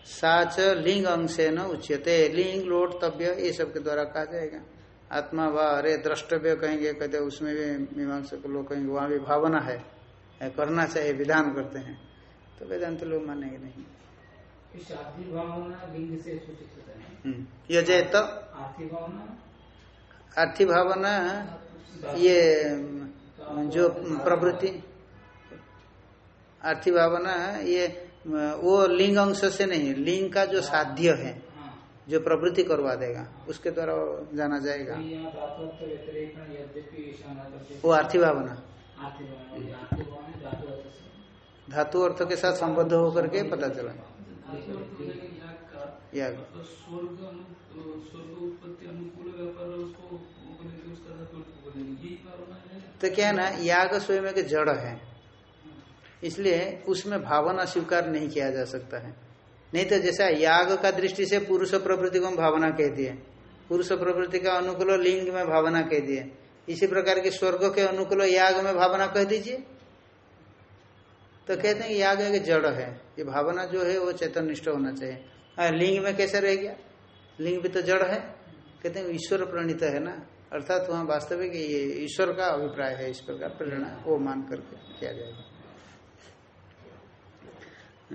साच लिंग अंश न उच्यते लिंग लोट तव्य ये सब के द्वारा कहा जाएगा। आत्मा व अरे द्रष्टव्य कहेंगे कहते उसमें भी मीमांसा लोग कहेंगे वहाँ भी भावना है, करना चाहिए विधान करते हैं। तो वेदांत लोग मानेंगे नहीं। ये शाब्दी भावना लिंग से सूचित होता है। हम्म, तो आर्थिक भावना। आर्थी भावना ये जो प्रवृत्ति आर्थिक भावना ये वो लिंग अंश से नहीं लिंग का जो साध्य है हाँ। जो प्रवृत्ति करवा देगा उसके द्वारा जाना जाएगा। तो वो आर्थिक भावना। आर्थिक धातु अर्थ के साथ संबद्ध होकर के पता चला। याग तो स्वर्ग स्वर्ग उत्पत्ति अनुकूल व्यापार उसको तो क्या है ना याग स्वयं एक जड़ है। इसलिए उसमें भावना स्वीकार नहीं किया जा सकता है। नहीं तो जैसा याग का दृष्टि से पुरुष प्रवृत्ति को हम भावना कह दिए। पुरुष प्रवृत्ति का अनुकूल लिंग में भावना कह दिए। इसी प्रकार के स्वर्ग के अनुकूल याग में भावना कह दीजिए। तो कहते हैं याग एक जड़ है। ये भावना जो है वो चेतन निष्ठ होना चाहिए। हाँ लिंग में कैसे रह गया? लिंग भी तो जड़ है। कहते हैं ईश्वर प्रणीत है ना? अर्थात वहाँ वास्तविक ये ईश्वर का अभिप्राय है इस प्रकार प्रेरणा वो मान करके किया जाएगा।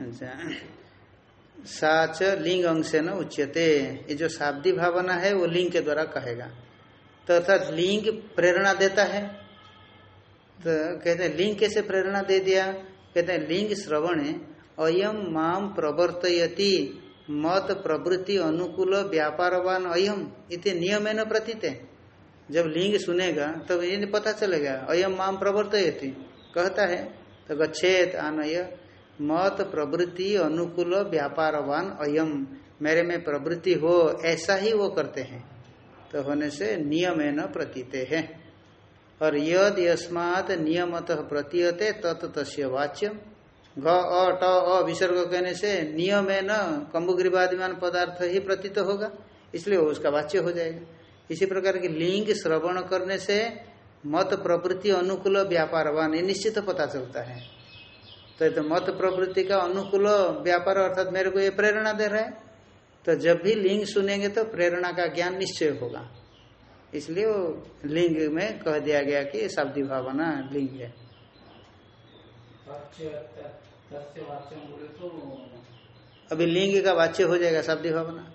अच्छा। साच लिंग अंश न उच्यते। ये जो शाब्दी भावना है वो लिंग के द्वारा कहेगा। तो अर्थात लिंग प्रेरणा देता है। तो कहते हैं लिंग कैसे प्रेरणा दे दिया? कहते हैं, लिंग श्रवण अयम माम प्रवर्तयति, मत प्रवृत्ति अनुकूल व्यापारवान अयम इतने नियम न प्रतीत जब लिंग सुनेगा, तब ये पता चलेगा अयम माम प्रवर्तयति। कहता है तो गच्छेत आनय, मत प्रवृत्ति अनुकूल व्यापारवान अयम मेरे में प्रवृत्ति हो, ऐसा ही वो करते हैं। तो होने से नियम न प्रतीते है। और यद यस्मात नियमत प्रतीयते तत् तस्य वाच्यम। घ अ ट अ विसर्ग कहने से नियम है न कम्बुग्रीवादिमान पदार्थ ही प्रतीत होगा इसलिए उसका वाच्य हो जाएगा। इसी प्रकार की लिंग श्रवण करने से मत प्रवृत्ति अनुकूल व्यापारवान ये निश्चित पता चलता है। तो, तो मत प्रवृत्ति का अनुकूल व्यापार अर्थात मेरे को ये प्रेरणा दे रहा है। तो जब भी लिंग सुनेंगे तो प्रेरणा का ज्ञान निश्चय होगा। इसलिए वो लिंग में कह दिया गया कि शाब्दी भावना लिंग है। अभी लिंग का वाच्य हो जाएगा शाब्दी भावना।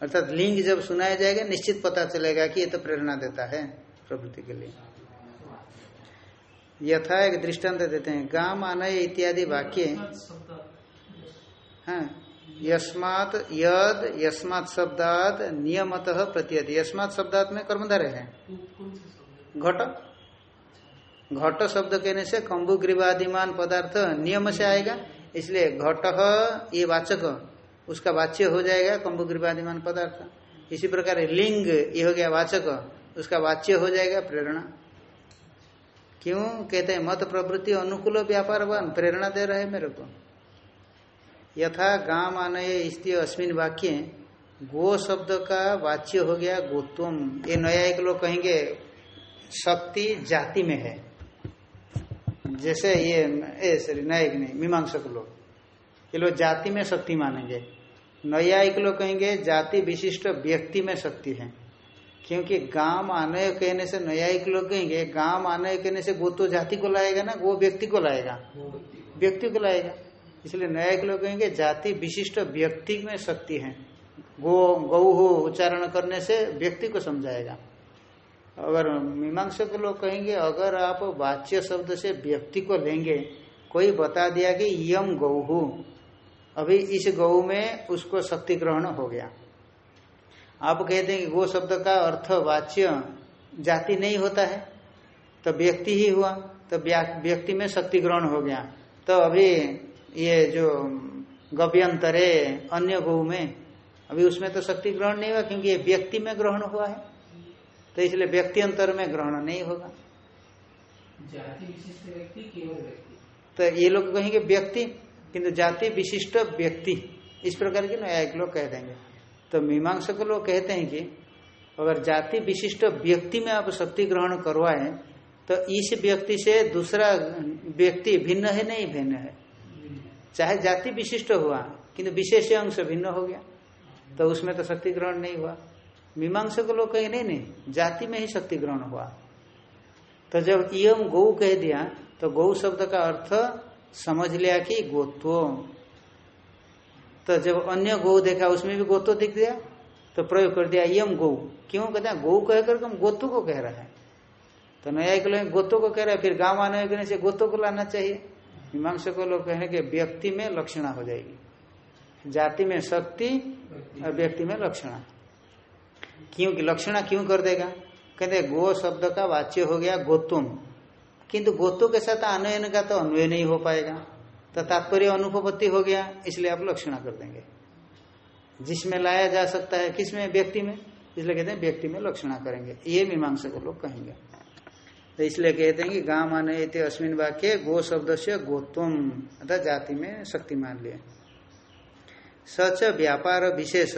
अर्थात लिंग जब सुनाया जाएगा निश्चित पता चलेगा कि ये तो प्रेरणा देता है प्रवृत्ति के लिए। यथा एक दृष्टांत देते हैं। गाम आनय इत्यादि वाक्य हाँ। यस्मात यद, यस्मात शब्दात नियमत प्रतीयत। यस्मात शब्दात में कर्मधारे है। घट। घट शब्द कहने से कंबु, ग्रीवादिमान पदार्थ नियम से आएगा, इसलिए घट ये वाचक, उसका वाच्य हो जाएगा कंबु, ग्रीवादिमान पदार्थ। इसी प्रकार लिंग ये हो गया वाचक, उसका वाच्य हो जाएगा प्रेरणा। क्यों? कहते हैं, मत प्रवृत्ति अनुकूल व्यापारवान, प्रेरणा दे रहे मेरे को। यथा गाम आनय स्थित अस्मिन वाक्य गो शब्द का वाच्य हो गया गोत्वम। ये नया एक लोग कहेंगे शक्ति जाति में है। जैसे ये सॉरी न्यायिक नहीं मीमांसक लोग। ये लोग जाति में शक्ति मानेंगे। न्यायिक लोग कहेंगे जाति विशिष्ट व्यक्ति में शक्ति है। क्योंकि गाँव आनय कहने से न्यायिक लोग कहेंगे गाँव आनय कहने से वो तो जाति को लाएगा ना वो व्यक्ति को लाएगा। व्यक्ति को लाएगा। इसलिए न्यायिक लोग कहेंगे, जाति विशिष्ट व्यक्ति में शक्ति है। गो गौ हो उच्चारण करने से व्यक्ति को समझाएगा। अगर मीमांसक लोग कहेंगे, अगर आप वाच्य शब्द से व्यक्ति को लेंगे, कोई बता दिया कि यम गौहु अभी इस गौ में उसको शक्ति ग्रहण हो गया। आप कहते हैं कि गो शब्द का अर्थ वाच्य जाति नहीं होता है तो व्यक्ति ही हुआ तो व्यक्ति में शक्ति ग्रहण हो गया। तो अभी ये जो गव्यंतरे अन्य गौ में अभी उसमें तो शक्ति ग्रहण नहीं हुआ क्योंकि ये व्यक्ति में ग्रहण हुआ है। तो इसलिए व्यक्ति अंतर में ग्रहण नहीं होगा। जाति विशिष्ट व्यक्ति केवल व्यक्ति। तो ये लोग कहेंगे व्यक्ति किंतु जाति विशिष्ट व्यक्ति इस प्रकार के न्यायिक लोग कह देंगे। तो मीमांसक लोग कहते हैं कि अगर जाति विशिष्ट व्यक्ति में आप शक्ति ग्रहण करवाए तो इस व्यक्ति से दूसरा व्यक्ति भिन्न है नहीं भिन्न है। चाहे जाति विशिष्ट हुआ, किंतु विशेष अंश भिन्न हो गया। तो उसमें तो शक्ति ग्रहण नहीं हुआ। मीमांस मीमांसक लोग कहे नहीं नहीं, जाति में ही शक्ति ग्रहण हुआ। तो जब इम गौ कह दिया तो गौ शब्द का अर्थ समझ लिया कि गोत्व। तो जब अन्य गौ देखा, उसमें भी गोत्व दिख दिया तो प्रयोग कर दिया यम गौ। क्यों? कहते हैं, गौ कह करके हम गोत्व को कह रहा है। तो नया एक गोत्व को कह रहे हैं, फिर गाँव आने से गोत्व को लाना चाहिए। मीमांसा को लोग कहने के व्यक्ति में लक्षणा हो जाएगी। जाति में शक्ति और व्यक्ति में लक्षणा। क्योंकि लक्षणा क्यों कर देगा? कहते गो शब्द का वाच्य हो गया गोतुम किंतु गोतु के साथ अन्वयन का तो अन्वय नहीं हो पाएगा। तो तात्पर्य अनुपत्ति हो गया, इसलिए आप लक्षणा कर देंगे। जिसमें लाया जा सकता है किसमें? व्यक्ति में। इसलिए कहते हैं, व्यक्ति में लक्षणा करेंगे। ये मीमांसा को लोग कहेंगे। तो इसलिए कहते हैं कि गाँव माने अश्विन वाक्य गो शब्द से गोत्वम अर्थात जाति में शक्ति मान लिया सच व्यापार विशेष,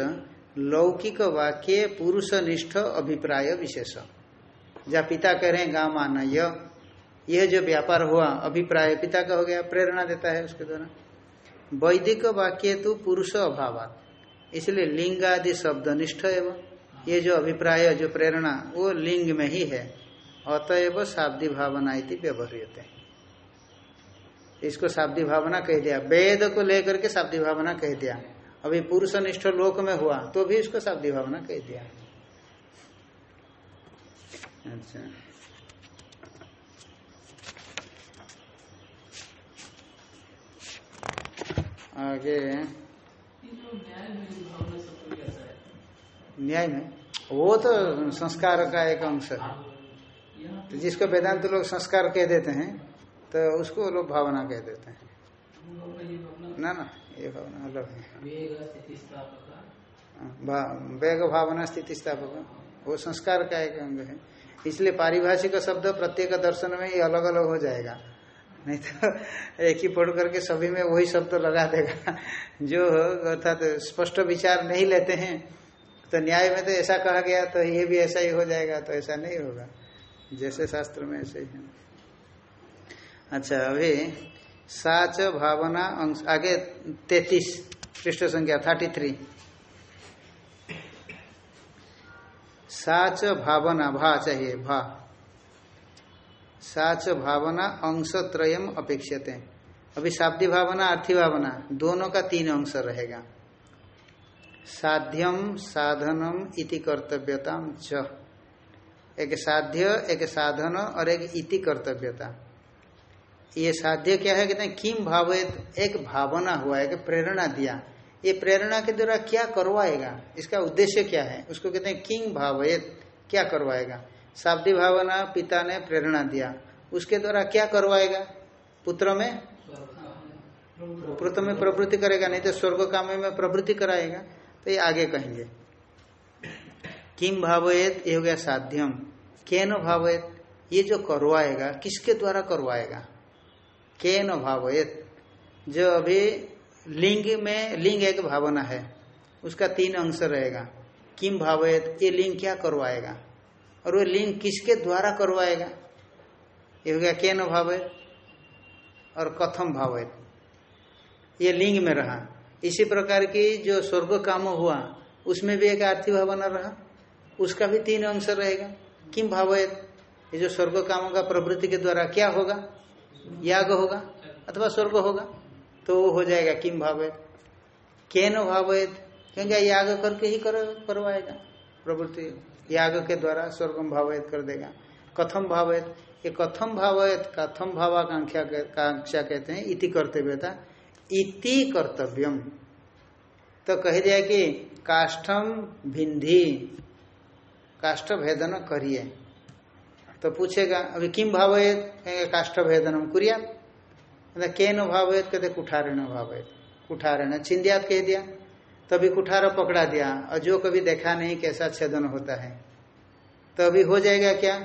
लौकिक वाक्य पुरुष निष्ठ अभिप्राय विशेष। जहाँ पिता कह रहे हैं गाँव माना यह यह जो व्यापार हुआ, अभिप्राय पिता का हो गया, प्रेरणा देता है उसके द्वारा। वैदिक वाक्य तो पुरुष अभाव इसलिए लिंग आदि शब्द निष्ठ एवं ये जो अभिप्राय, जो प्रेरणा, वो लिंग में ही है। अतएव शाब्दी भावना इति व्यवहारियते इसको शाब्दी भावना कह दिया। वेद को लेकर के शाब्दी भावना कह दिया। अभी पुरुष निष्ठ लोक में हुआ तो भी इसको शाब्दी भावना कह दिया। अच्छा। आगे। न्याय में? वो तो संस्कार का एक अंश है। तो जिसको वेदांत लोग संस्कार कह देते हैं तो उसको लोग भावना कह देते हैं। ना ना, ये भावना अलग है। भा- वेग भावना स्थिति स्थापक वो संस्कार का एक अंग है। इसलिए पारिभाषिक शब्द प्रत्येक दर्शन में ये अलग अलग हो जाएगा। नहीं तो एक ही पढ़ करके सभी में वही शब्द लगा देगा। जो अर्थात तो स्पष्ट विचार नहीं लेते हैं तो न्याय में तो ऐसा कहा गया तो ये भी ऐसा ही हो जाएगा तो ऐसा नहीं होगा। जैसे शास्त्र में ऐसे ही है। अच्छा अभी साच भावना अंश, आगे तैतीस, पृष्ठ संख्या थर्टी थ्री साच भावना, भा चाहिए, भा। साच भावना अंश त्रयम अपेक्षते अभी शाब्दी भावना अर्थी भावना, दोनों का तीन अंश रहेगा। साध्यम, साधनम इति कर्तव्यता च। एक साध्य, एक साधन और एक इति कर्तव्यता। ये साध्य क्या है? कहते हैं किम भावित? एक भावना हुआ, एक प्रेरणा दिया। ये प्रेरणा के द्वारा क्या करवाएगा? इसका उद्देश्य क्या है? उसको कहते हैं किंग भावित? क्या करवाएगा? शाब्दी भावना, पिता ने प्रेरणा दिया। उसके द्वारा क्या करवाएगा? पुत्र में? पुत्र में प्रवृत्ति करेगा, नहीं तो स्वर्ग काम में प्रवृत्ति कराएगा। तो ये आगे कहेंगे। किम भावयत? ये हो गया साध्यम। केन भावयत? ये जो करवाएगा, किसके द्वारा करवाएगा? केन भावयत। जो अभी लिंग में, लिंग एक भावना है, उसका तीन अंश रहेगा। किम भावयत? ये लिंग क्या करवाएगा? और वो लिंग किसके द्वारा करवाएगा? ये हो गया केन भावयत और कथम भावयत। ये लिंग में रहा। इसी प्रकार की जो स्वर्ग काम हुआ, उसमें भी एक आर्थिक भावना रहा। उसका भी तीन अंश रहेगा। किम भावयत? ये जो स्वर्ग कामों का प्रवृत्ति के द्वारा क्या होगा? याग होगा अथवा स्वर्ग होगा? तो वो हो जाएगा किम भावयत। केन भावयत? क्योंकि याग करके ही कर, करवाएगा प्रवृत्ति। याग के द्वारा स्वर्गम भावयत कर देगा। कथम भावयत? ये कथम भावयत कथम भावाकांक्षा कांक्षा कहते हैं इति कर्तव्यता। इति कर्तव्यम। तो कह दिया कि काष्ठम भिंधी काष्ठ भेदन करिए। तो पूछेगा, अभी किम भावयत? कहेंगे काष्ठ भेदनम कुरिया केन भावयत? कहते, कुठारण भावयत। कुठारण, छिंदियात कह दिया, तभी कुठार पकड़ा दिया। और जो कभी देखा नहीं कैसा छेदन होता है तो अभी हो जाएगा क्या?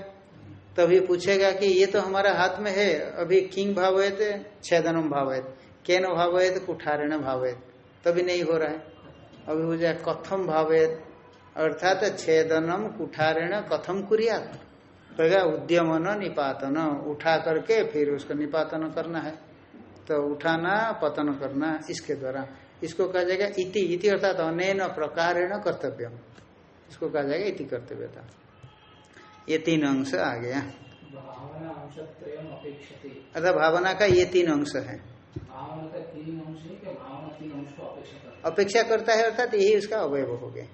तभी पूछेगा कि, ये तो हमारा हाथ में है, अभी किंग भावयत? छेदनम भावयत। केन भावयत? कुठारण भावयत। तभी नहीं हो रहा है। अभी हो जाए, कथम भावयत? अर्थात छेदनम कुठारेण कथम कुरियात। कहेगा उद्यमन निपातन उठा करके फिर उसको निपातन करना है। तो उठाना पतन करना इसके द्वारा। इसको कहा जाएगा इति। इति अर्थात अनैन प्रकारेण कर्तव्य इसको कहा जाएगा इति कर्तव्यता। ये तीन अंश आ गया। अर्थात भावना का ये तीन अंश है? अपेक्षा करता है अर्थात यही उसका अवयव हो गया।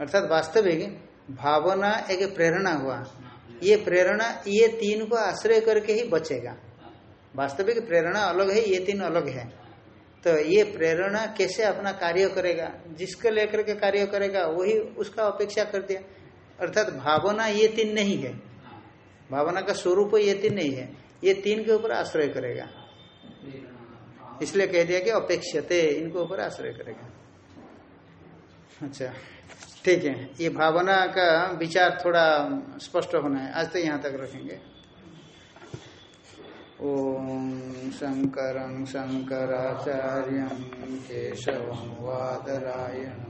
अर्थात वास्तविक भावना एक प्रेरणा हुआ। ये प्रेरणा, ये तीन को आश्रय करके ही बचेगा। वास्तविक प्रेरणा अलग है, ये तीन अलग है। तो ये प्रेरणा कैसे अपना कार्य करेगा, जिसको लेकर के कार्य करेगा, वही उसका अपेक्षा कर दिया। अर्थात भावना ये तीन नहीं है। भावना का स्वरूप ये तीन नहीं है। ये तीन के ऊपर आश्रय करेगा। इसलिए कह दिया कि अपेक्षते इनको ऊपर आश्रय करेगा। अच्छा। ठीक है, ये भावना का विचार थोड़ा स्पष्ट होना है। आज तो यहाँ तक रखेंगे। ओम शंकर शंकराचार्य केशव वादरायण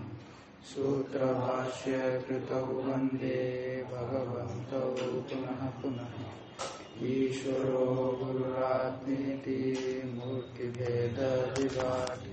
सूत्र भाष्य कृत वंदे भगवत पुनः पुनः। ईश्वर गुरुरात्मी मूर्ति भेद विवाद